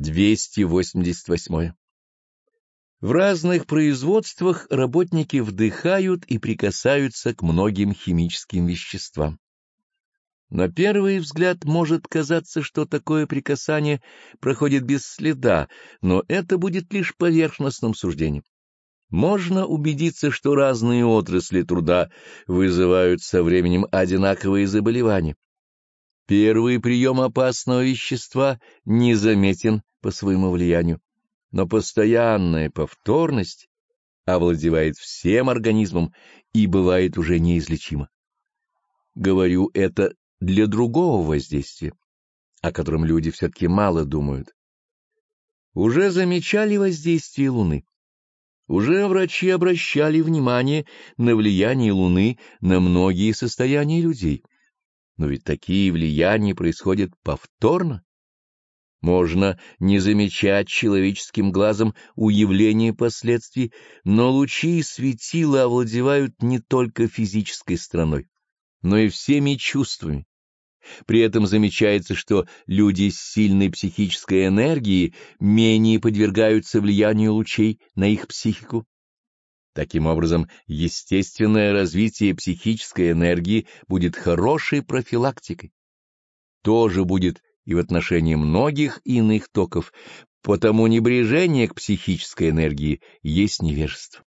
288. В разных производствах работники вдыхают и прикасаются к многим химическим веществам. На первый взгляд может казаться, что такое прикасание проходит без следа, но это будет лишь поверхностным суждением. Можно убедиться, что разные отрасли труда вызывают со временем одинаковые заболевания. Первый прием опасного вещества незаметен по своему влиянию, но постоянная повторность овладевает всем организмом и бывает уже неизлечима. Говорю это для другого воздействия, о котором люди все-таки мало думают. Уже замечали воздействие Луны. Уже врачи обращали внимание на влияние Луны на многие состояния людей. Но ведь такие влияния происходят повторно. Можно не замечать человеческим глазом уявления последствий, но лучи и светила овладевают не только физической стороной, но и всеми чувствами. При этом замечается, что люди с сильной психической энергией менее подвергаются влиянию лучей на их психику. Таким образом, естественное развитие психической энергии будет хорошей профилактикой. Тоже будет и в отношении многих иных токов, потому небрежение к психической энергии есть невежество.